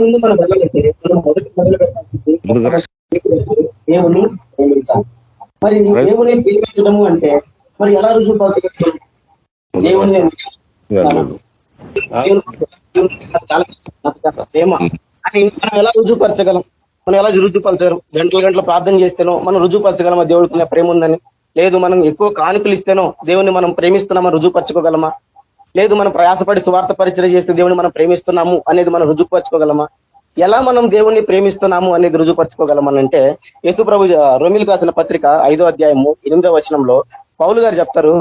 ముందు మనం వెళ్ళాలంటే మనం మొదటి మొదలు పెట్టాల్సింది దేవుని ప్రేమించాలి మరి దేవుని ప్రేమించడము అంటే మరి ఎలా రుజువుపరచగలుగుతాం దేవుని చాలా ప్రేమ. అని మనం ఎలా రుజువుపరచగలం మనం ఎలా రుజువుపరచగలం గంటల గంటల ప్రార్థన చేస్తేనో మనం రుజువుపరచగలమా దేవుడికి ప్రేమ ఉందని. లేదు మనం ఎక్కువ కానుకలు ఇస్తేనో దేవుని మనం ప్రేమిస్తున్నామా? రుజువుపరచుకోగలమా లేదు మనం ప్రయాసపడి సువార్త పరిచయం చేస్తే దేవుని మనం ప్రేమిస్తున్నాము అనేది మనం రుజువుపరచుకోగలమా? ఎలా మనం దేవుణ్ణి ప్రేమిస్తున్నాము అనేది రుజువుపరచుకోగలమనంటే యేసు ప్రభు రోమిల్ కాసిన పత్రిక ఐదో అధ్యాయము ఎనిమిదో వచనంలో పౌలు గారు చెప్తారు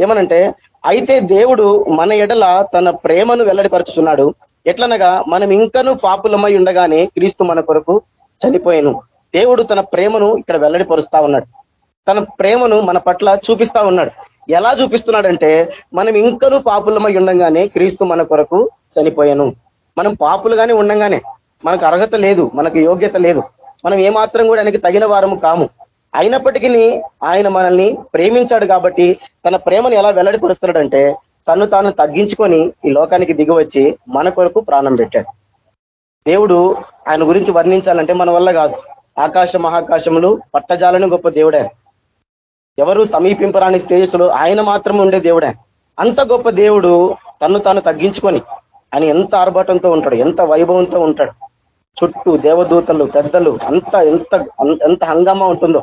ఏమనంటే అయితే దేవుడు మన ఎడల తన ప్రేమను వెల్లడిపరుచుతున్నాడు ఎట్లనగా మనం ఇంకనూ పాపులమై ఉండగానే క్రీస్తు మన కొరకు చనిపోయాను. దేవుడు తన ప్రేమను ఇక్కడ వెల్లడిపరుస్తా ఉన్నాడు. తన ప్రేమను మన పట్ల చూపిస్తా ఉన్నాడు. ఎలా చూపిస్తున్నాడంటే మనం ఇంకనూ పాపులమై ఉండగానే క్రీస్తు మన కొరకు చనిపోయాను. మనం పాపులుగానే ఉండంగానే మనకు అర్హత లేదు మనకు యోగ్యత లేదు. మనం ఏమాత్రం కూడా ఆయనకి తగిన వారము కాము. అయినప్పటికీ ఆయన మనల్ని ప్రేమించాడు కాబట్టి తన ప్రేమను ఎలా వెల్లడిపరుస్తున్నాడంటే తను తాను తగ్గించుకొని ఈ లోకానికి దిగివచ్చి మన కొరకు ప్రాణం పెట్టాడు. దేవుడు ఆయన గురించి వర్ణించాలంటే మన వల్ల కాదు. ఆకాశ మహాకాశములు పట్టజాలని గొప్ప దేవుడే ఎవరు సమీపింపరాని స్టేజెస్లో ఆయన మాత్రం ఉండే దేవుడే. అంత గొప్ప దేవుడు తను తాను తగ్గించుకొని ఆయన ఎంత ఆర్భాటంతో ఉంటాడు ఎంత వైభవంతో ఉంటాడు. చుట్టూ దేవదూతలు పెద్దలు అంత ఎంత ఎంత హంగామా ఉంటుందో.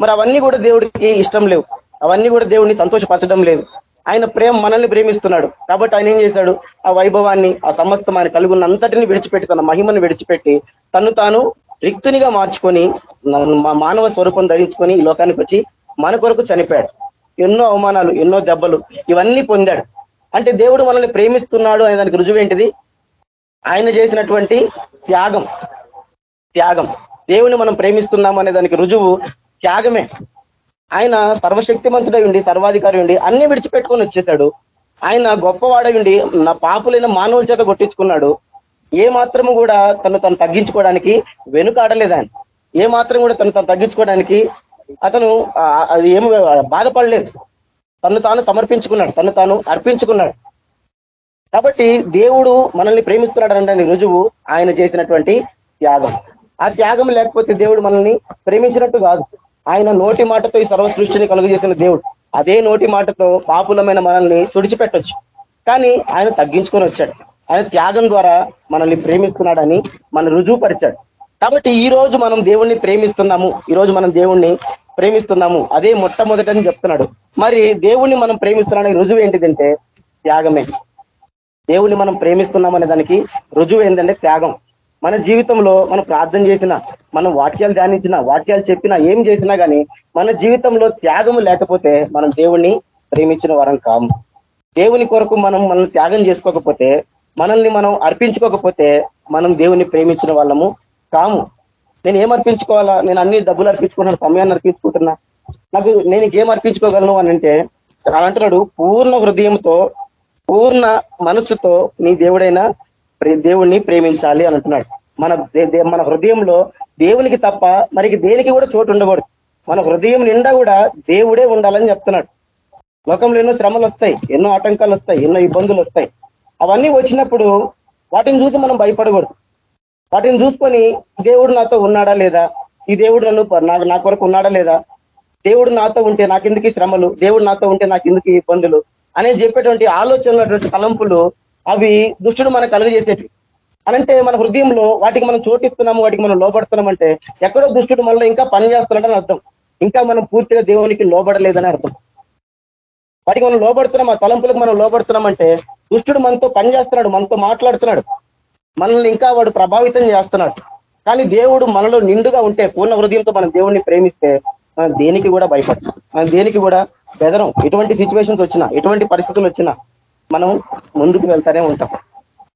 మరి అవన్నీ కూడా దేవుడికి ఇష్టం లేవు. అవన్నీ కూడా దేవుడిని సంతోషపరచడం లేదు. ఆయన ప్రేమ మనల్ని ప్రేమిస్తున్నాడు. కాబట్టి ఆయన ఏం చేశాడు? ఆ వైభవాన్ని ఆ సమస్తం ఆయన కలిగి అంతటిని విడిచిపెట్టి తన మహిమను విడిచిపెట్టి తను తాను రిక్తునిగా మార్చుకొని మానవ స్వరూపం ధరించుకొని ఈ లోకానికి వచ్చి మన కొరకు చనిపోయాడు. ఎన్నో అవమానాలు ఎన్నో దెబ్బలు ఇవన్నీ పొందాడు. అంటే దేవుడు మనల్ని ప్రేమిస్తున్నాడు అనే దానికి రుజువు ఏంటిది? ఆయన చేసినటువంటి త్యాగం. త్యాగం. దేవుని మనం ప్రేమిస్తున్నాం అనే దానికి రుజువు త్యాగమే. ఆయన సర్వశక్తిమంతుడై ఉండి సర్వాధికారి ఉండి అన్ని విడిచిపెట్టుకొని వచ్చేసాడు ఆయన గొప్పవాడై ఉండి నా పాపులైన మానవుల చేత కొట్టించుకున్నాడు. ఏ మాత్రము కూడా తను తను తగ్గించుకోవడానికి వెనుకాడలేదు ఆయన. ఏ మాత్రం కూడా తను తను తగ్గించుకోవడానికి అతను అది ఏమి బాధపడలేదు. తను తాను సమర్పించుకున్నాడు తను తాను అర్పించుకున్నాడు. కాబట్టి దేవుడు మనల్ని ప్రేమిస్తున్నాడు అంటే రుజువు ఆయన చేసినటువంటి త్యాగం. ఆ త్యాగం లేకపోతే దేవుడు మనల్ని ప్రేమించినట్టు కాదు. ఆయన నోటి మాటతో ఈ సర్వ సృష్టిని కలుగజేసిన దేవుడు. అదే నోటి మాటతో పాపులమైన మనల్ని తుడిచిపెట్టొచ్చు. కానీ ఆయన తగ్గించుకొని వచ్చాడు. ఆయన త్యాగం ద్వారా మనల్ని ప్రేమిస్తున్నాడని మన రుజువు పరిచాడు కాబట్టి ఈ రోజు మనం దేవుణ్ణి ప్రేమిస్తున్నాము. ఈ రోజు మనం దేవుణ్ణి ప్రేమిస్తున్నాము. అదే మొట్టమొదటని చెప్తున్నాడు. మరి దేవుణ్ణి మనం ప్రేమిస్తున్నామనే రుజువు ఏంటిదంటే త్యాగమే. దేవుణ్ణి మనం ప్రేమిస్తున్నాం అనే దానికి రుజువు ఏంటంటే త్యాగం. మన జీవితంలో మనం ప్రార్థన చేసినా మనం వాక్యాలు ధ్యానించినా వాక్యాలు చెప్పినా ఏం చేసినా కానీ మన జీవితంలో త్యాగము లేకపోతే మనం దేవుణ్ణి ప్రేమించిన వరం కాము. దేవుని కొరకు మనం మనల్ని త్యాగం చేసుకోకపోతే మనల్ని మనం అర్పించుకోకపోతే మనం దేవుని ప్రేమించిన వాళ్ళము. కాము. నేను ఏం అర్పించుకోవాలా? నేను అన్ని డబ్బులు అర్పించుకుంటున్నాను సమయాన్ని అర్పించుకుంటున్నా. నాకు నేను ఇంకేం అర్పించుకోగలను అని అంటే అంటున్నాడు పూర్ణ హృదయంతో పూర్ణ మనసుతో నీ దేవుడైన దేవుణ్ణి ప్రేమించాలి అని అంటున్నాడు. మన మన హృదయంలో దేవునికి తప్ప మనకి దేనికి కూడా చోటు ఉండకూడదు. మన హృదయం నిండా కూడా దేవుడే ఉండాలని చెప్తున్నాడు. లోకంలో ఎన్నో శ్రమలు వస్తాయి ఎన్నో ఆటంకాలు వస్తాయి ఎన్నో ఇబ్బందులు వస్తాయి. అవన్నీ వచ్చినప్పుడు వాటిని చూసి మనం భయపడకూడదు. వాటిని చూసుకొని దేవుడు నాతో ఉన్నాడా లేదా? ఈ దేవుడు నన్ను నాకు నా కొరకు ఉన్నాడా లేదా? దేవుడు నాతో ఉంటే నాకెందుకు శ్రమలు? దేవుడు నాతో ఉంటే నాకు ఎందుకు ఇబ్బందులు? అనేది చెప్పేటువంటి ఆలోచనలు తలంపులు అవి దుష్టుడు మనకు కలుగజేసేవి అనంటే మన హృదయంలో వాటికి మనం చోటిస్తున్నాము వాటికి మనం లోపడుతున్నామంటే ఎక్కడో దుష్టుడు మనలో ఇంకా పని చేస్తున్నాడని అర్థం. ఇంకా మనం పూర్తిగా దేవునికి లోబడలేదని అర్థం. వాటికి మనం లోబడుతున్నాం ఆ తలంపులకు మనం లోబడుతున్నామంటే దుష్టుడు మనతో పని చేస్తున్నాడు మనతో మాట్లాడుతున్నాడు. మనల్ని ఇంకా వాడు ప్రభావితం చేస్తున్నాడు. కానీ దేవుడు మనలో నిండుగా ఉంటే పూర్ణ హృదయంతో మనం దేవుడిని ప్రేమిస్తే మనం దేనికి కూడా భయపడతాం మనం దేనికి కూడా బెదరం. ఎటువంటి సిచ్యువేషన్స్ వచ్చినా ఎటువంటి పరిస్థితులు వచ్చినా మనం ముందుకు వెళ్తానే ఉంటాం.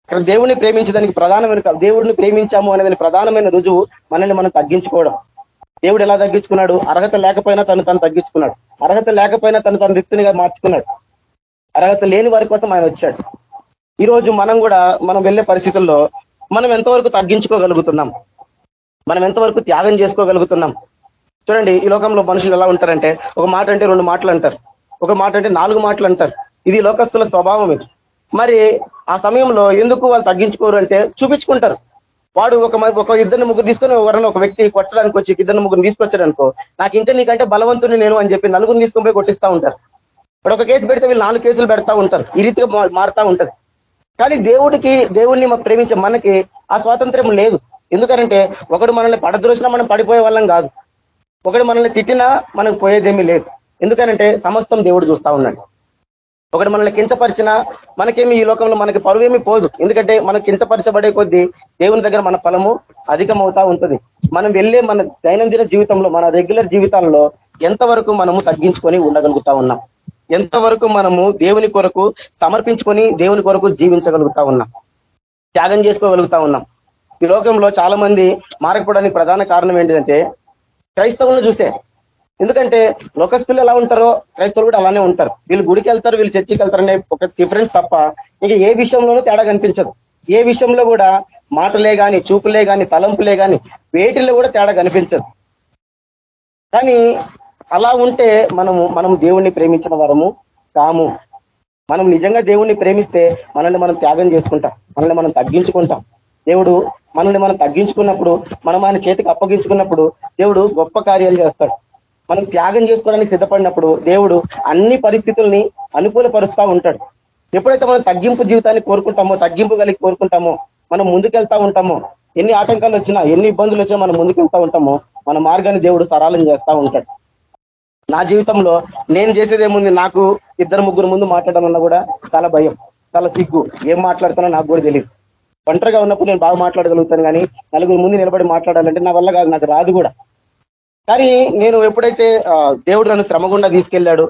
ఇక్కడ దేవుడిని ప్రేమించడానికి ప్రధానమైన దేవుడిని ప్రేమించాము అనేది ప్రధానమైన రుజువు మనల్ని మనం తగ్గించుకోవడం. దేవుడు ఎలా తగ్గించుకున్నాడు? అర్హత లేకపోయినా తను తను తగ్గించుకున్నాడు. అర్హత లేకపోయినా తను తన రిక్తునిగా మార్చుకున్నాడు. అర్హత లేని వారి కోసం ఆయన వచ్చాడు. ఈరోజు మనం కూడా మనం వెళ్ళే పరిస్థితుల్లో మనం ఎంతవరకు తగ్గించుకోగలుగుతున్నాం? మనం ఎంతవరకు త్యాగం చేసుకోగలుగుతున్నాం? చూడండి ఈ లోకంలో మనుషులు ఎలా ఉంటారంటే ఒక మాట అంటే రెండు మాటలు అంటారు. ఒక మాట అంటే నాలుగు మాటలు అంటారు. ఇది లోకస్తుల స్వభావం ఇది. మరి ఆ సమయంలో ఎందుకు వాళ్ళు తగ్గించుకోరు అంటే చూపించుకుంటారు. వాడు ఒక ఒక ఇద్దరిని ముగ్గురు తీసుకొని ఎవరైనా ఒక వ్యక్తి కొట్టడానికి వచ్చి ఇద్దరిని ముగ్గురు తీసుకొచ్చారు అనుకో నాకు ఇంకా నీకంటే బలవంతుని నేను అని చెప్పి నలుగురిని తీసుకొని పోయి కొట్టిస్తా ఉంటారు. ఇప్పుడు ఒక కేసు పెడితే వీళ్ళు నాలుగు కేసులు పెడతా ఉంటారు. ఈ రీతిగా మారుతా ఉంటది. కానీ దేవుడికి దేవుణ్ణి ప్రేమించే మనకి ఆ స్వాతంత్రం లేదు. ఎందుకంటే ఒకడు మనల్ని పడద్రోసినా మనం పడిపోయే వాళ్ళం కాదు. ఒకడు మనల్ని తిట్టినా మనకు పోయేదేమీ లేదు. ఎందుకనంటే సమస్తం దేవుడు చూస్తా ఉన్నాడు. ఒకటి మనల్ని కించపరిచినా మనకేమి ఈ లోకంలో మనకి పరువేమి పోదు. ఎందుకంటే మనం కించపరచబడే కొద్దీ దేవుని దగ్గర మన ఫలము అధికమవుతా ఉంటది. మనం వెళ్ళే మన దైనందిన జీవితంలో మన రెగ్యులర్ జీవితాల్లో ఎంతవరకు మనము తగ్గించుకొని ఉండగలుగుతా ఉన్నాం? ఎంతవరకు మనము దేవుని కొరకు సమర్పించుకొని దేవుని కొరకు జీవించగలుగుతా ఉన్నాం? త్యాగం చేసుకోగలుగుతా ఉన్నాం? ఈ లోకంలో చాలా మంది మారకపోవడానికి ప్రధాన కారణం ఏంటంటే క్రైస్తవులను చూసే ఎందుకంటే లోకస్తులు ఎలా ఉంటారో క్రైస్తవులు కూడా అలానే ఉంటారు. వీళ్ళు గుడికి వెళ్తారు వీళ్ళు చర్చికి వెళ్తారు అనే ఒక డిఫరెన్స్ తప్ప ఇంకా ఏ విషయంలోనూ తేడా కనిపించదు. ఏ విషయంలో కూడా మాటలే కానీ చూపులే కానీ తలంపులే కానీ వేటిల్లో కూడా తేడా కనిపించదు. కానీ అలా ఉంటే మనము మనం దేవుణ్ణి ప్రేమించిన వరము కాము. మనం నిజంగా దేవుణ్ణి ప్రేమిస్తే మనల్ని మనం త్యాగం చేసుకుంటాం. మనల్ని మనం తగ్గించుకుంటాం. దేవుడు మనల్ని మనం తగ్గించుకున్నప్పుడు మనం ఆయన చేతికి అప్పగించుకున్నప్పుడు దేవుడు గొప్ప కార్యాలు చేస్తాడు. మనం త్యాగం చేసుకోవడానికి సిద్ధపడినప్పుడు దేవుడు అన్ని పరిస్థితుల్ని అనుకూలపరుస్తూ ఉంటాడు. ఎప్పుడైతే మనం తగ్గింపు జీవితాన్ని కోరుకుంటామో తగ్గింపు కలిగి కోరుకుంటామో మనం ముందుకెళ్తా ఉంటామో ఎన్ని ఆటంకాలు వచ్చినా ఎన్ని ఇబ్బందులు వచ్చినా మనం ముందుకెళ్తా ఉంటామో మన మార్గాన్ని దేవుడు సరళం చేస్తా ఉంటాడు. నా జీవితంలో నేను చేసేది ఏముంది? నాకు ఇద్దరు ముగ్గురు ముందు మాట్లాడాలన్నా కూడా చాలా భయం చాలా సిగ్గు. ఏం మాట్లాడుతానో నాకు కూడా తెలియదు ఒంటరిగా ఉన్నప్పుడు నేను బాగా మాట్లాడగలుగుతాను కానీ నలుగురు ముందు నిలబడి మాట్లాడాలంటే నా వల్ల కాదు నాకు రాదు కూడా. కానీ నేను ఎప్పుడైతే దేవుడు నన్ను శ్రమ గుండా తీసుకెళ్ళాడు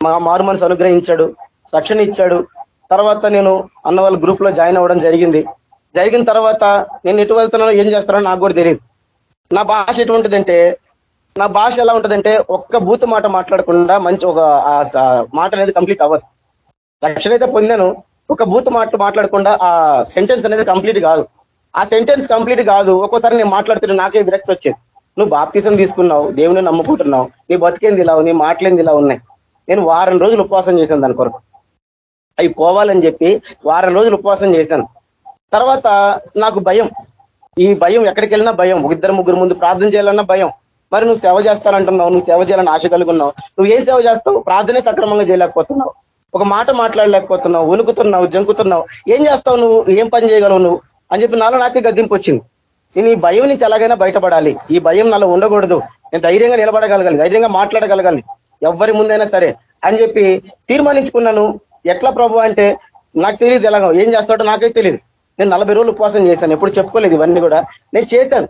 మా మారు మనసు అనుగ్రహించాడు రక్షణ ఇచ్చాడు తర్వాత నేను అన్న వాళ్ళ గ్రూప్లో జాయిన్ అవ్వడం జరిగింది. జరిగిన తర్వాత నేను ఎటు వెళ్తున్నానో ఏం చేస్తానో నాకు కూడా తెలియదు నా భాష ఎటువంటిదంటే నా భాష ఎలా ఉంటుందంటే ఒక్క బూత్ మాట మాట్లాడకుండా మంచి ఒక మాట అనేది కంప్లీట్ అవ్వదు. రక్షణ అయితే పొందాను ఒక బూత్ మాట మాట్లాడకుండా ఆ సెంటెన్స్ అనేది కంప్లీట్ కాదు. ఆ సెంటెన్స్ కంప్లీట్ కాదు ఒక్కోసారి నేను మాట్లాడుతున్నా నాకే విరక్తి వచ్చేది. నువ్వు బాప్తీసం తీసుకున్నావు దేవుని నమ్ముకుంటున్నావు నీ బతికేంది ఇలా నీ మాటలేంది ఇలా ఉన్నాయి. నేను వారం రోజులు ఉపవాసం చేశాను దాని కొరకు. అవి పోవాలని చెప్పి వారం రోజులు ఉపవాసం చేశాను. తర్వాత నాకు భయం. ఈ భయం ఎక్కడికి వెళ్ళినా భయం ఇద్దరు ముగ్గురు ముందు ప్రార్థన చేయాలన్నా భయం. మరి నువ్వు సేవ చేస్తానంటున్నావు నువ్వు సేవ చేయాలని ఆశ కలిగి ఉన్నావు. నువ్వు ఏం సేవ చేస్తావు? ప్రార్థనే సక్రమంగా చేయలేకపోతున్నావు. ఒక మాట మాట్లాడలేకపోతున్నావు వణుకుతున్నావు జంకుతున్నావు. ఏం చేస్తావు నువ్వు? ఏం పని చేయగలవు నువ్వు? అని చెప్పి నాలో నాకే గద్దింపు వచ్చింది నేను ఈ భయం నుంచి ఎలాగైనా బయటపడాలి. ఈ భయం నాలో ఉండకూడదు. నేను ధైర్యంగా నిలబడగలగాలి ధైర్యంగా మాట్లాడగలగాలి. ఎవరి ముందైనా సరే. అని చెప్పి తీర్మానించుకున్నాను. ఎట్లా ప్రభు అంటే నాకు తెలియదు ఎలాగో. ఏం చేస్తాడో నాకే తెలియదు నేను నలభై రోజులు ఉపవాసం చేశాను. ఎప్పుడు చెప్పుకోలేదు ఇవన్నీ కూడా. నేను చేశాను.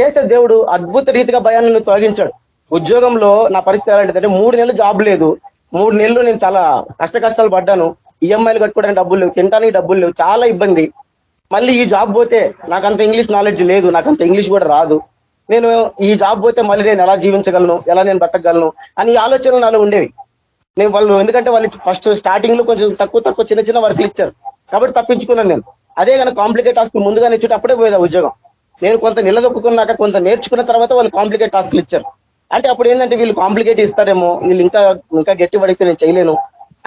చేస్తే దేవుడు అద్భుత రీతిగా భయాన్ని తొలగించాడు. ఉద్యోగంలో నా పరిస్థితి ఎలాంటిదంటే మూడు నెలలు జాబ్ లేదు. మూడు నెలలు నేను చాలా కష్ట కష్టాలు పడ్డాను. ఈఎంఐలు కట్టుకోవడానికి డబ్బులు లేవు. తినడానికి డబ్బులు లేవు. చాలా ఇబ్బంది. మళ్ళీ ఈ జాబ్ పోతే నాకంత ఇంగ్లీష్ నాలెడ్జ్ లేదు. నాకంత ఇంగ్లీష్ కూడా రాదు. నేను ఈ జాబ్ పోతే మళ్ళీ నేను ఎలా జీవించగలను? ఎలా నేను బతకగలను? అని ఆలోచనలు నాలో ఉండేవి. నేను వాళ్ళు ఎందుకంటే వాళ్ళు ఫస్ట్ స్టార్టింగ్లో కొంచెం తక్కువ తక్కువ చిన్న చిన్న వర్క్లు ఇచ్చారు. కాబట్టి తప్పించుకున్నాను నేను. అదే కానీ కాంప్లికేట్ హాస్పిటల్ ముందుగానే ఇచ్చుంటే అప్పుడే పోయేదా ఉద్యోగం. నేను కొంత నిలదొక్కున్నాక కొంత నేర్చుకున్న తర్వాత వాళ్ళు కాంప్లికేట్ టాస్క్లు ఇచ్చారు. అంటే అప్పుడు ఏంటంటే వీళ్ళు కాంప్లికేట్ ఇస్తారేమో వీళ్ళు ఇంకా ఇంకా గట్టి పడితే నేను చేయలేను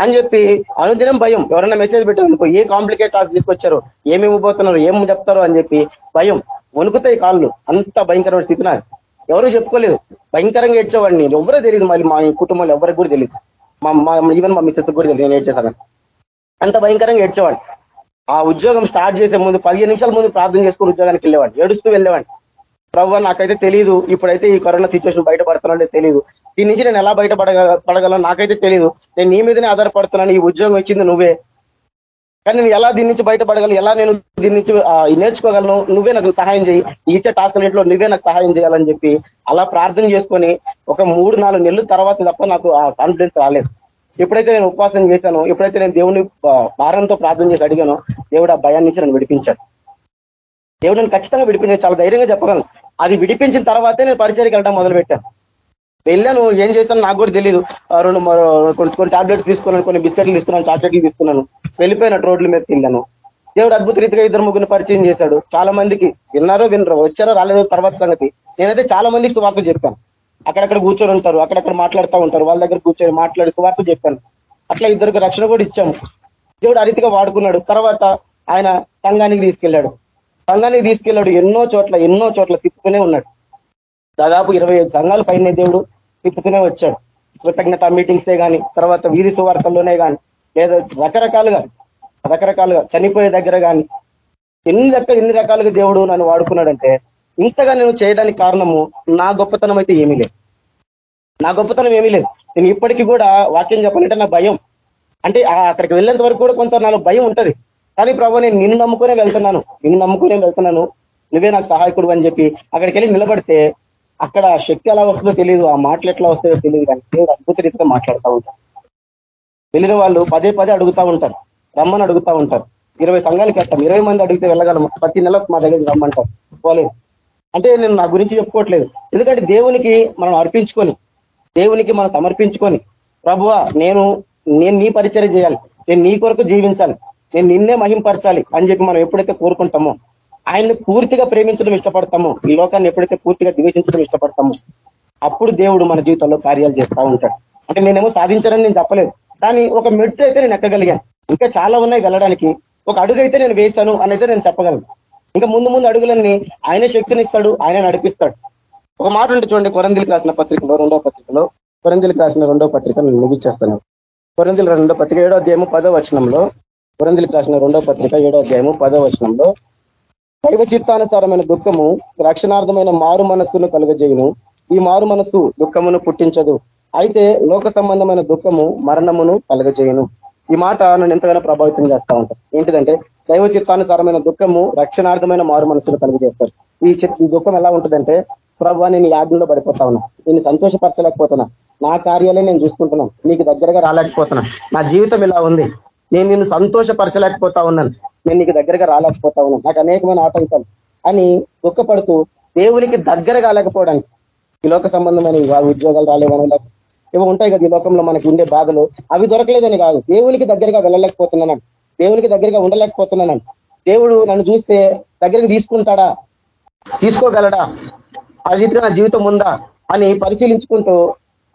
అని చెప్పి అనుదినం భయం. ఎవరైనా మెసేజ్ పెట్టారనుకో ఏ కాంప్లికేట్ టాస్క్ తీసుకొచ్చారు ఏమి ఇవ్వబోతున్నారు ఏం చెప్తారో అని చెప్పి భయం. వణుకుతాయి కాళ్ళు. అంత భయంకరమైన స్థితి నాకు ఎవరు చెప్పుకోలేదు. భయంకరంగా ఏడ్చేవాడిని. ఎవరో తెలియదు మళ్ళీ మా కుటుంబంలో ఎవరికి కూడా తెలియదు మా ఈవెన్ మా మిస్సెస్ కూడా తెలియదు నేను ఏడ్చేసాను అంత భయంకరంగా ఏడ్చేవాడిని. ఆ ఉద్యోగం స్టార్ట్ చేసే ముందు పదిహేను నిమిషాల ముందు ప్రార్థన చేసుకుని ఉద్యోగానికి వెళ్ళేవాడిని ఏడుస్తూ వెళ్ళేవాడిని. ప్రభు నాకైతే తెలియదు ఇప్పుడైతే ఈ కరోనా సిచ్యువేషన్ బయటపడుతున్నానో తెలియదు దీని నుంచి నేను ఎలా బయటపడగ పడగలను? నాకైతే తెలియదు నేను నీ మీదనే ఆధారపడుతున్నాను ఈ ఉద్యోగం ఇచ్చింది నువ్వే. కానీ నేను ఎలా దీని నుంచి బయటపడగలను ఎలా నేను దీని నుంచి నేర్చుకోగలను? నువ్వే నాకు సహాయం చేయి. ఇచ్చే టాస్క్ ఇంట్లో నువ్వే నాకు సహాయం చేయాలని చెప్పి అలా ప్రార్థన చేసుకొని ఒక మూడు నాలుగు నెలల తర్వాత తప్ప నాకు ఆ కాన్ఫిడెన్స్ రాలేదు. ఎప్పుడైతే నేను ఉపవాసం చేశానో ఎప్పుడైతే నేను దేవుని భారంతో ప్రార్థన చేసి అడిగానో దేవుడు ఆ భయాన్ని నుంచి నన్ను విడిపించాడు. దేవుడు నేను ఖచ్చితంగా విడిపించాను చాలా ధైర్యంగా చెప్పగలను. అది విడిపించిన తర్వాతే నేను పరిచయకి వెళ్ళడం మొదలు పెట్టాను వెళ్ళాను ఏం చేశాను నాకు కూడా తెలియదు రెండు మరో కొన్ని కొన్ని టాబ్లెట్స్ తీసుకున్నాను కొన్ని బిస్కెట్లు తీసుకున్నాను చాక్లెట్లు తీసుకున్నాను. వెళ్ళిపోయిన రోడ్ల మీద వెళ్ళాను. దేవుడు అద్భుత రీతిగా ఇద్దరు ముగ్గురిని పరిచయం చేశాడు. చాలా మందికి విన్నారో వినరో వచ్చారో రాలేదో తర్వాత సంగతి. నేనైతే చాలా మందికి సువార్త చెప్పాను. అక్కడక్కడ కూర్చొని ఉంటారు అక్కడక్కడ మాట్లాడుతూ ఉంటారు వాళ్ళ దగ్గర కూర్చొని మాట్లాడి సువార్త చెప్పాను. అట్లా ఇద్దరికి రక్షణ కూడా ఇచ్చాము. దేవుడు అరితిగా వాడుకున్నాడు. తర్వాత ఆయన సంఘానికి తీసుకెళ్ళాడు. సంఘానికి తీసుకెళ్ళాడు ఎన్నో చోట్ల ఎన్నో చోట్ల తిప్పుతూనే ఉన్నాడు. దాదాపు ఇరవై ఐదు సంఘాలు పైన దేవుడు తిప్పుతూనే వచ్చాడు. కృతజ్ఞత మీటింగ్సే కానీ తర్వాత వీధి సువార్తల్లోనే కానీ లేదా రకరకాలుగా రకరకాలుగా చనిపోయే దగ్గర కానీ ఎన్ని దగ్గర ఎన్ని రకాలుగా దేవుడు నన్ను వాడుకున్నాడంటే ఇంతగా నేను చేయడానికి కారణము నా గొప్పతనం అయితే ఏమీ లేదు. నా గొప్పతనం ఏమీ లేదు. నేను ఇప్పటికీ కూడా వాక్యం చెప్పాలంటే నా భయం. అంటే అక్కడికి వెళ్ళేంత వరకు కూడా కొంత నాలో భయం ఉంటది. కానీ ప్రభావ నేను నిన్ను నమ్ముకునే వెళ్తున్నాను. నిన్ను నమ్ముకునే వెళ్తున్నాను. నువ్వే నాకు సహాయకుడు అని చెప్పి అక్కడికి వెళ్ళి నిలబడితే అక్కడ శక్తి ఎలా వస్తుందో తెలియదు ఆ మాటలు ఎట్లా వస్తాయో తెలియదు కానీ దేవుడు అద్భుత రీతిగా మాట్లాడుతూ ఉంటారు వెళ్ళిన వాళ్ళు పదే పదే అడుగుతూ ఉంటారు. రమ్మని అడుగుతూ ఉంటారు. ఇరవై సంఘాలకి వెళ్తాం ఇరవై మంది అడిగితే వెళ్ళగలము. ప్రతి నెల మా దగ్గరికి రమ్మంటారు. పోలేదు. అంటే నేను నా గురించి చెప్పుకోవట్లేదు. ఎందుకంటే దేవునికి మనం అర్పించుకొని దేవునికి మనం సమర్పించుకొని ప్రభువ నేను నేను నీ పరిచయం చేయాలి. నేను నీ కొరకు జీవించాలి. నేను నిన్నే మహింపరచాలి అని చెప్పి మనం ఎప్పుడైతే కోరుకుంటామో ఆయన్ని పూర్తిగా ప్రేమించడం ఇష్టపడతామో ఈ లోకాన్ని ఎప్పుడైతే పూర్తిగా ద్వేషించడం ఇష్టపడతామో అప్పుడు దేవుడు మన జీవితంలో కార్యాలు చేస్తూ ఉంటాడు. అంటే నేనేమో సాధించాలని నేను చెప్పలేదు. కానీ ఒక మెట్టు అయితే నేను ఎక్కగలిగాను. ఇంకా చాలా ఉన్నాయి వెళ్ళడానికి. ఒక అడుగు అయితే నేను వేశాను అనేది నేను చెప్పగలను. ఇంకా ముందు ముందు అడుగులన్నీ ఆయన శక్తినిస్తాడు ఆయన నడిపిస్తాడు. ఒక మాట ఉంటే చూడండి కొరందిలకు రాసిన పత్రికలో రెండో పత్రికలో కొరందిలకు రాసిన రెండో పత్రిక నేను ముగించేస్తాను. కొరందిలు రెండో పత్రిక ఏడో అధ్యాయము పదో వచనంలో కొరందిలకు రాసిన రెండో పత్రిక ఏడో అధ్యాయము పదో వచనంలో దైవ చిత్తానుసారమైన దుఃఖము రక్షణార్థమైన మారు మనస్సును కలుగజేయును. ఈ మారు మనస్సు దుఃఖమును పుట్టించదు. అయితే లోక సంబంధమైన దుఃఖము మరణమును కలగజేయను. ఈ మాట నన్ను ఎంతగానో ప్రభావితం చేస్తా ఉంటాం ఏంటిదంటే దైవ చిత్తానుసారమైన దుఃఖము రక్షణార్థమైన మారు మనసులు కలుగజేస్తారు. ఈ ఈ దుఃఖం ఎలా ఉంటుందంటే ప్రభు నేను యాజ్ఞలో పడిపోతా ఉన్నా. నేను సంతోషపరచలేకపోతున్నా. నా కార్యాలే నేను చూసుకుంటున్నాను నీకు దగ్గరగా రాలేకపోతున్నా. నా జీవితం ఇలా ఉంది. నేను నిన్ను సంతోషపరచలేకపోతా ఉన్నాను. నేను నీకు దగ్గరగా రాలేకపోతా ఉన్నాను. నాకు అనేకమైన ఆటంకాలు. అని దుఃఖపడుతూ దేవునికి దగ్గర కాలేకపోవడానికి ఈ లోక సంబంధమైన ఉద్యోగాలు రాలేవని ఏవో ఉంటాయి కదా ఈ లోకంలో మనకి ఉండే బాధలు. అవి దొరకలేదని కాదు. దేవునికి దగ్గరగా వెళ్ళలేకపోతున్నాను దేవునికి దగ్గరగా ఉండలేకపోతున్నాను దేవుడు నన్ను చూస్తే దగ్గరికి తీసుకుంటాడా? తీసుకోగలడా? ఆ రీతిగా నా జీవితం ఉందా? అని పరిశీలించుకుంటూ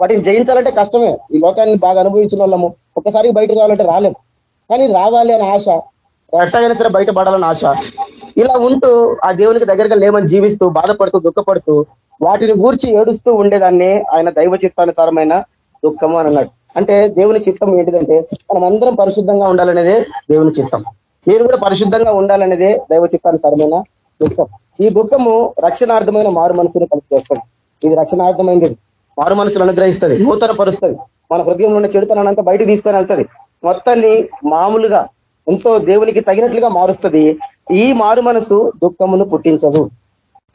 వాటిని జయించాలంటే కష్టమే. ఈ లోకాన్ని బాగా అనుభవించిన వాళ్ళము ఒకసారి బయట రావాలంటే రాలేము కానీ రావాలి అనే ఆశ ఎట్టగైనా సరే బయటపడాలని ఆశ ఇలా ఉంటూ ఆ దేవునికి దగ్గరగా లేమని జీవిస్తూ బాధపడుతూ దుఃఖపడుతూ వాటిని గూర్చి ఏడుస్తూ ఉండేదాన్ని ఆయన దైవ చిత్తానుసారమైన దుఃఖము అని అన్నాడు. అంటే దేవుని చిత్తం ఏంటిదంటే మనం అందరం పరిశుద్ధంగా ఉండాలనేదే దేవుని చిత్తం. మీరు కూడా పరిశుద్ధంగా ఉండాలనేదే దైవ చిత్తానుసారమైన దుఃఖం. ఈ దుఃఖము రక్షణార్థమైన మారు మనసును కలిపి ఇది రక్షణార్థమైనది మారు మనసులు అనుగ్రహిస్తుంది నూతన పరుస్తుంది మన హృదయంలో ఉన్న చెడుతనంతా బయట తీసుకొని వెళ్తుంది. మొత్తాన్ని మామూలుగా ఎంతో దేవునికి తగినట్లుగా మారుస్తుంది. ఈ మారు మనసు దుఃఖమును పుట్టించదు.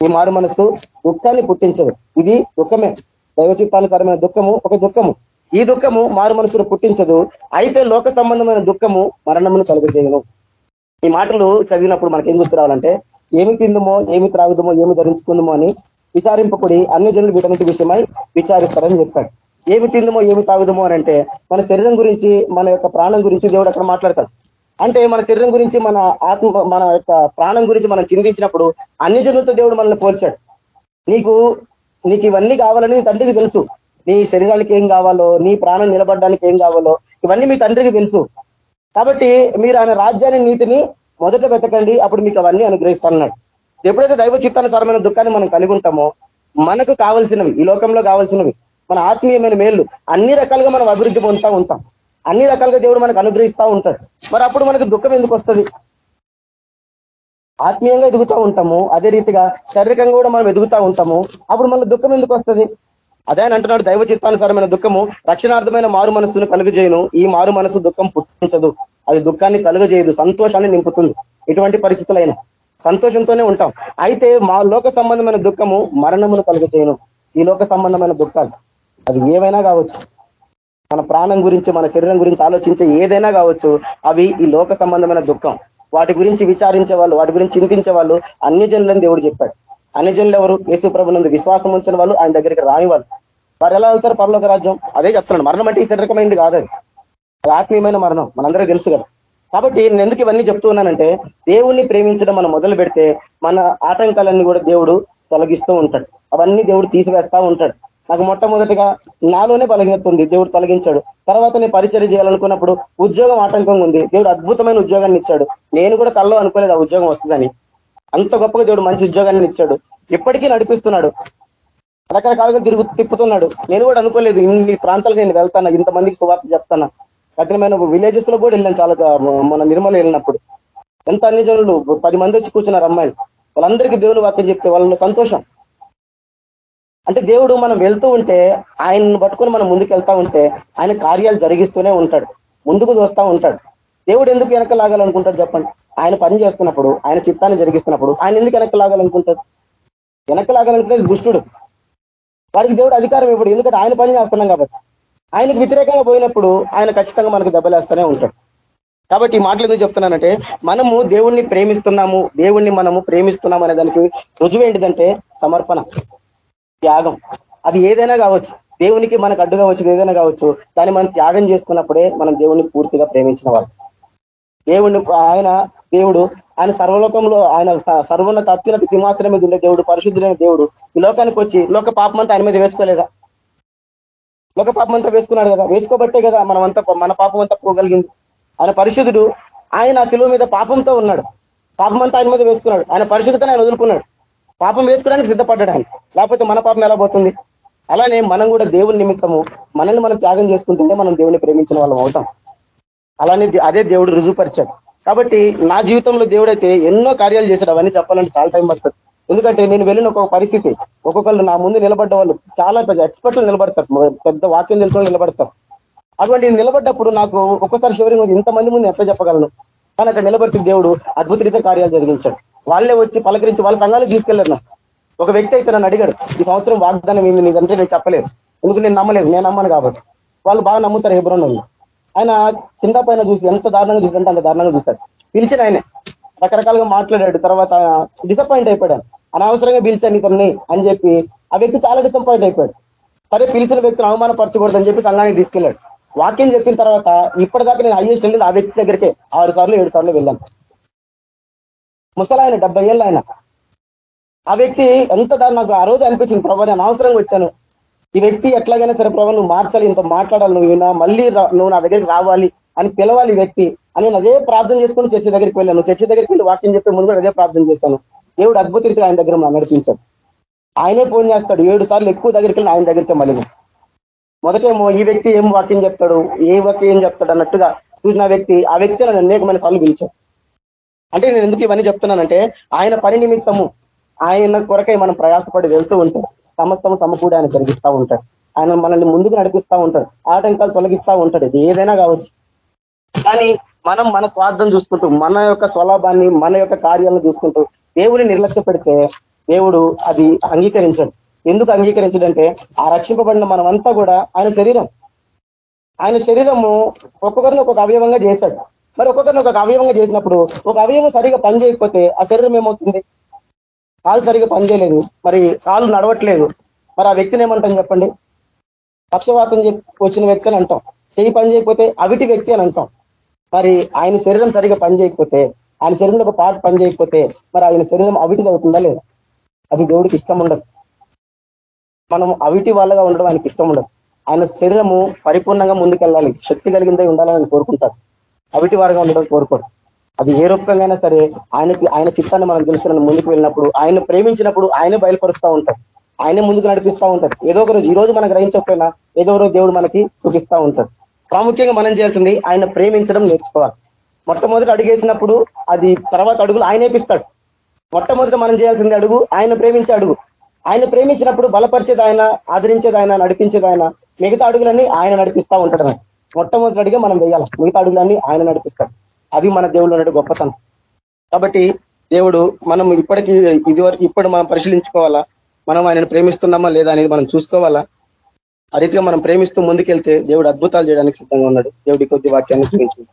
ఈ మారు మనసు దుఃఖాన్ని పుట్టించదు. ఇది దుఃఖమే. దైవచిత్తానుసారమైన దుఃఖము ఒక దుఃఖము. ఈ దుఃఖము మారు మనసును పుట్టించదు. అయితే లోక సంబంధమైన దుఃఖము మరణమును కలుగజేయను. ఈ మాటలు చదివినప్పుడు మనకేం గుర్తు రావాలంటే ఏమి తిందుమో ఏమి త్రాగుదమో ఏమి ధరించుకుందమో అని విచారింపకుడి అన్ని జనులు వీటన్నిటి విషయమై విచారిస్తారని చెప్పాడు. ఏమి తిందుమో ఏమి తాగుదమో అని అంటే మన శరీరం గురించి మన యొక్క ప్రాణం గురించి దేవుడు అక్కడ మాట్లాడతాడు. అంటే మన శరీరం గురించి మన ఆత్మ మన యొక్క ప్రాణం గురించి మనం చింతించినప్పుడు అన్ని జనులతో దేవుడు మనల్ని పోల్చాడు. నీకు నీకు ఇవన్నీ కావాలని తండ్రికి తెలుసు. నీ శరీరానికి ఏం కావాలో నీ ప్రాణం నిలబడడానికి ఏం కావాలో ఇవన్నీ మీ తండ్రికి తెలుసు. కాబట్టి మీరు ఆయన రాజ్యాన్ని నీతిని మొదట వెతకండి. అప్పుడు మీకు అవన్నీ అనుగ్రహిస్తానన్నాడు. ఎప్పుడైతే దైవ చిత్తానుసారమైన దుఃఖాన్ని మనం కలిగి ఉంటామో మనకు కావలసినవి ఈ లోకంలో కావాల్సినవి మన ఆత్మీయమైన మేళ్ళు అన్ని రకాలుగా మనం అభివృద్ధి పొందుతూ ఉంటాం. అన్ని రకాలుగా దేవుడు మనకు అనుగ్రహిస్తూ ఉంటాడు. మరి అప్పుడు మనకు దుఃఖం ఎందుకు వస్తుంది? ఆత్మీయంగా ఎదుగుతూ ఉంటాము. అదే రీతిగా శారీరకంగా కూడా మనం ఎదుగుతూ ఉంటాము. అప్పుడు మనకు దుఃఖం ఎందుకు వస్తుంది? అదే అంటున్నాడు దైవ చిత్తానుసారమైన దుఃఖము. రక్షణార్థమైన మారు మనస్సును కలుగజేయను. ఈ మారు మనసు దుఃఖం పుట్టించదు. అది దుఃఖాన్ని కలుగజేయదు. సంతోషాన్ని నింపుతుంది. ఎటువంటి పరిస్థితులైనా సంతోషంతోనే ఉంటాం. అయితే మా లోక సంబంధమైన దుఃఖము మరణమును కలుగజేయను. ఈ లోక సంబంధమైన దుఃఖాలు. అది ఏవైనా కావచ్చు. మన ప్రాణం గురించి మన శరీరం గురించి ఆలోచించే ఏదైనా కావచ్చు అవి ఈ లోక సంబంధమైన దుఃఖం. వాటి గురించి విచారించే వాళ్ళు వాటి గురించి చింతించే వాళ్ళు అన్యజనులని దేవుడు చెప్పాడు. అన్యజనులు ఎవరు? యేసు ప్రభునందు విశ్వాసం ఉంచిన వాళ్ళు ఆయన దగ్గరికి రాని వాళ్ళు. వారు ఎలా వెళ్తారు పరలోక రాజ్యం? అదే చెప్తున్నాడు. మరణం అంటే ఈ శరీరకమైంది కాదు అది ఆత్మీయమైన మరణం. మనందరికీ తెలుసు కదా. కాబట్టి నేను ఎందుకు ఇవన్నీ చెప్తూ ఉన్నానంటే దేవుణ్ణి ప్రేమించడం మనం మొదలు పెడితే మన ఆటంకాలన్నీ కూడా దేవుడు తొలగిస్తూ ఉంటాడు. అవన్నీ దేవుడు తీసివేస్తా ఉంటాడు. నాకు మొట్టమొదటిగా నాలోనే బలహీనత ఉంది. దేవుడు తొలగించాడు. తర్వాత నేను పరిచయం చేయాలనుకున్నప్పుడు ఉద్యోగం ఆటంకంగా ఉంది. దేవుడు అద్భుతమైన ఉద్యోగాన్ని ఇచ్చాడు. నేను కూడా కల్లో అనుకోలేదు ఆ ఉద్యోగం వస్తుందని. అంత గొప్పగా దేవుడు మంచి ఉద్యోగాన్ని ఇచ్చాడు. ఇప్పటికీ నడిపిస్తున్నాడు. రకరకాలుగా తిరుగు తిప్పుతున్నాడు. నేను కూడా అనుకోలేదు ఇన్ని ప్రాంతాలకు నేను వెళ్తాను ఇంతమందికి సువార్త చెప్తాను. కఠినమైన విలేజెస్లో కూడా వెళ్ళాను చాలా మన నిర్మల వెళ్ళినప్పుడు. ఎంత అన్ని జనులు పది మంది వచ్చి కూర్చున్నారు అమ్మాయిలు. వాళ్ళందరికీ దేవుని వాక్యం చెప్తే వాళ్ళ సంతోషం. అంటే దేవుడు మనం వెళ్తూ ఉంటే ఆయనను పట్టుకొని మనం ముందుకు వెళ్తా ఉంటే ఆయన కార్యాలు జరిగిస్తూనే ఉంటాడు. ముందుకు చూస్తూ ఉంటాడు. దేవుడు ఎందుకు వెనక లాగాలనుకుంటాడు చెప్పండి? ఆయన పని చేస్తున్నప్పుడు ఆయన చిత్తాన్ని జరిగిస్తున్నప్పుడు ఆయన ఎందుకు వెనక లాగాలనుకుంటాడు? వెనక లాగాలనుకునేది దుష్టుడు. వాడికి దేవుడు అధికారం ఇప్పుడు ఎందుకంటే ఆయన పని చేస్తున్నాం కాబట్టి. ఆయనకు వ్యతిరేకంగా పోయినప్పుడు ఆయన ఖచ్చితంగా మనకు దెబ్బలేస్తూనే ఉంటాడు. కాబట్టి ఈ మాటలు ఎందుకు చెప్తున్నానంటే మనము దేవుణ్ణి ప్రేమిస్తున్నాము దేవుణ్ణి మనము ప్రేమిస్తున్నాము అనే దానికి రుజువు ఏంటిదంటే సమర్పణ. త్యాగం. అది ఏదైనా కావచ్చు. దేవునికి మనకు అడ్డుగా వచ్చేది ఏదైనా కావచ్చు. దాన్ని మనం త్యాగం చేసుకున్నప్పుడే మనం దేవుణ్ణి పూర్తిగా ప్రేమించిన వాళ్ళు. దేవుణ్ణి ఆయన దేవుడు ఆయన సర్వలోకంలో ఆయన సర్వోన్నత అత్యున్నత సింహాసనం మీద ఉండే దేవుడు పరిశుద్ధులైన దేవుడు ఈ లోకానికి వచ్చి లోక పాపమంతా ఆయన మీద వేసుకోలేదా? లోక పాపమంతా వేసుకున్నాడు కదా. వేసుకోబట్టే కదా మనమంతా మన పాపం అంతా పోగలిగింది. ఆయన పరిశుద్ధుడు ఆయన శిలువ మీద పాపంతో ఉన్నాడు. పాపమంతా ఆయన మీద వేసుకున్నాడు. ఆయన పరిశుద్ధతను ఆయన వదులుకున్నాడు. పాపం వేసుకోవడానికి సిద్ధపడ్డాడు ఆయన. లేకపోతే మన పాపం ఎలా పోతుంది? అలానే మనం కూడా దేవుని నిమిత్తము మనల్ని మనం త్యాగం చేసుకుంటుంటే మనం దేవుని ప్రేమించిన వాళ్ళం అవుతాం. అలానే అదే దేవుడు రుజువుపరిచాడు. కాబట్టి నా జీవితంలో దేవుడైతే ఎన్నో కార్యాలు చేశాడు. అవన్నీ చెప్పాలంటే చాలా టైం పడుతుంది. ఎందుకంటే నేను వెళ్ళిన ఒక పరిస్థితి ఒక్కొక్కళ్ళు నా ముందు నిలబడ్డ వాళ్ళు చాలా పెద్ద ఎక్స్పర్ట్లు నిలబడతారు. పెద్ద వాక్యం తెలుసుకొని నిలబడతారు. అటువంటి నిలబడ్డప్పుడు నాకు ఒక్కసారి చివరి ఇంతమంది ముందు ఎంత చెప్పగలను? కానీ అక్కడ నిలబడితే దేవుడు అద్భుత కార్యాలు జరిగించాడు. వాళ్ళే వచ్చి పలకరించి వాళ్ళ సంఘాలు తీసుకెళ్ళారు ఒక వ్యక్తి అయితే నన్ను అడిగాడు ఈ సంవత్సరం వాగ్దానం ఏంది నీదంటే నేను చెప్పలేదు. ఎందుకు నేను నమ్మలేదు? నేను నమ్మను కాబట్టి. వాళ్ళు బాగా నమ్ముతారు హెబ్రోన్ ఆయన కింద పైన చూసి ఎంత దారుణంగా చూసినంటే అంత దారుణంగా చూశాడు పిలిచిన ఆయనే. రకరకాలుగా మాట్లాడాడు. తర్వాత డిసప్పాయింట్ అయిపోయాడు. అనవసరంగా పిలిచాను ఇతన్ని అని చెప్పి ఆ వ్యక్తి చాలా డిసప్పాయింట్ అయిపోయాడు. సరే పిలిచిన వ్యక్తిని అవమానపరచకూడదు అని చెప్పి సంఘానికి తీసుకెళ్ళాడు వాక్యం చెప్పిన తర్వాత ఇప్పటిదాకా నేను హైయెస్ట్ వెళ్ళేది ఆ వ్యక్తి దగ్గరికే. ఆరు సార్లు ఏడు సార్లు వెళ్ళాను. ముసలాయన డెబ్బై ఏళ్ళు ఆయన ఆ వ్యక్తి ఎంత దాని నాకు ఆ రోజు అనిపించింది. ప్రభా నేను అవసరంగా వచ్చాను. ఈ వ్యక్తి ఎట్లాగైనా సరే ప్రభావ నువ్వు మార్చాలి ఇంత మాట్లాడాలి నువ్వు మళ్ళీ నువ్వు నా దగ్గరికి రావాలి అని పిలవాలి వ్యక్తి. అని అదే ప్రార్థన చేసుకుని చర్చ దగ్గరికి వెళ్ళాను. చర్చ దగ్గరికి వెళ్ళి వాక్యం చెప్పే ముందు కూడా అదే ప్రార్థన చేస్తాను. దేవుడు అద్భుత రీతిగా ఆయన దగ్గర నడిపించాడు. ఆయనే ఫోన్ చేస్తాడు. ఏడు సార్లు ఎక్కువ దగ్గరికి వెళ్ళి ఆయన దగ్గరికి మళ్ళీ మొదటేమో ఈ వ్యక్తి ఏం వాక్యం చెప్తాడు? ఏ వాక్యం ఏం చెప్తాడు అన్నట్టుగా చూసిన వ్యక్తి ఆ వ్యక్తి నన్ను అనేకమైన సార్లు పిలిచాడు. అంటే నేను ఎందుకు ఇవన్నీ చెప్తున్నానంటే ఆయన పని నిమిత్తము ఆయన కొరకై మనం ప్రయాసపడి వెళ్తూ ఉంటాం. సమస్తం సమకూడి ఆయన జరిగిస్తూ ఉంటాడు. ఆయన మనల్ని ముందుకు నడిపిస్తూ ఉంటాడు. ఆటంకాలు తొలగిస్తూ ఉంటాడు. ఇది ఏదైనా కావచ్చు. కానీ మనం మన స్వార్థం చూసుకుంటూ మన యొక్క స్వలాభాన్ని మన యొక్క కార్యాలను చూసుకుంటూ దేవుని నిర్లక్ష్య పెడితే దేవుడు అది అంగీకరించండి. ఎందుకు అంగీకరించడంటే ఆ రక్షింపబడిన మనమంతా కూడా ఆయన శరీరం. ఆయన శరీరము ఒక్కొక్కరిని ఒక్కొక్క అవయవంగా చేశాడు మరి ఒక్కొక్కరిని ఒక అవయవంగా చేసినప్పుడు ఒక అవయవం సరిగా పనిచేయకపోతే ఆ శరీరం ఏమవుతుంది? కాలు సరిగా పనిచేయలేదు. మరి కాలు నడవట్లేదు. మరి ఆ వ్యక్తిని ఏమంటాం చెప్పండి? పక్షవాతం వచ్చిన వ్యక్తి అని అంటాం. చెయ్యి పని చేయకపోతే అవిటి వ్యక్తి అని అంటాం. మరి ఆయన శరీరం సరిగా పని చేయకపోతే ఆయన శరీరంలో ఒక పాట పని చేయకపోతే మరి ఆయన శరీరం అవిటిది అవుతుందా లేదా? అది దేవుడికి ఇష్టం ఉండదు. మనం అవిటి వాళ్ళగా ఉండడం ఆయనకి ఇష్టం ఉండదు. ఆయన శరీరము పరిపూర్ణంగా ముందుకెళ్ళాలి. శక్తి కలిగిందే ఉండాలని కోరుకుంటాడు. అవిటి వారుగా ఉండడం కోరుకోడు. అది ఏ రూపంగా సరే ఆయనకి ఆయన చిత్తాన్ని మనం తెలుసుకుని ముందుకు వెళ్ళినప్పుడు ఆయన ప్రేమించినప్పుడు ఆయనే బయలుపరుస్తూ ఉంటాడు. ఆయనే ముందుకు నడిపిస్తూ ఉంటాడు. ఏదో ఒక రోజు ఈ రోజు మనం గ్రహించకపోయినా ఏదో రోజు దేవుడు మనకి చూపిస్తూ ఉంటాడు. ప్రాముఖ్యంగా మనం చేయాల్సింది ఆయన ప్రేమించడం నేర్చుకోవాలి. మొట్టమొదటి అడుగేసినప్పుడు అది తర్వాత అడుగులు ఆయనేపిస్తాడు మొట్టమొదటి మనం చేయాల్సింది అడుగు ఆయన ప్రేమించే అడుగు. ఆయన ప్రేమించినప్పుడు బలపరిచేది ఆయన ఆదరించేది ఆయన నడిపించేది ఆయన మిగతా అడుగులన్నీ ఆయన నడిపిస్తూ ఉంటాడు మొట్టమొదటి అడిగే మనం వేయాలి. మిగతా అడుగులన్నీ ఆయన నడిపిస్తాడు. అది మన దేవుడు అన్నట్టు గొప్పతనం. కాబట్టి దేవుడు మనం ఇప్పటికి ఇదివరకు ఇప్పుడు మనం పరిశీలించుకోవాలా? మనం ఆయనను ప్రేమిస్తున్నామా లేదా అనేది మనం చూసుకోవాలా? ఆ రీతిగా మనం ప్రేమిస్తూ ముందుకెళ్తే దేవుడు అద్భుతాలు చేయడానికి సిద్ధంగా ఉన్నాడు. దేవుడి కొద్ది వాక్యాన్ని చూపించింది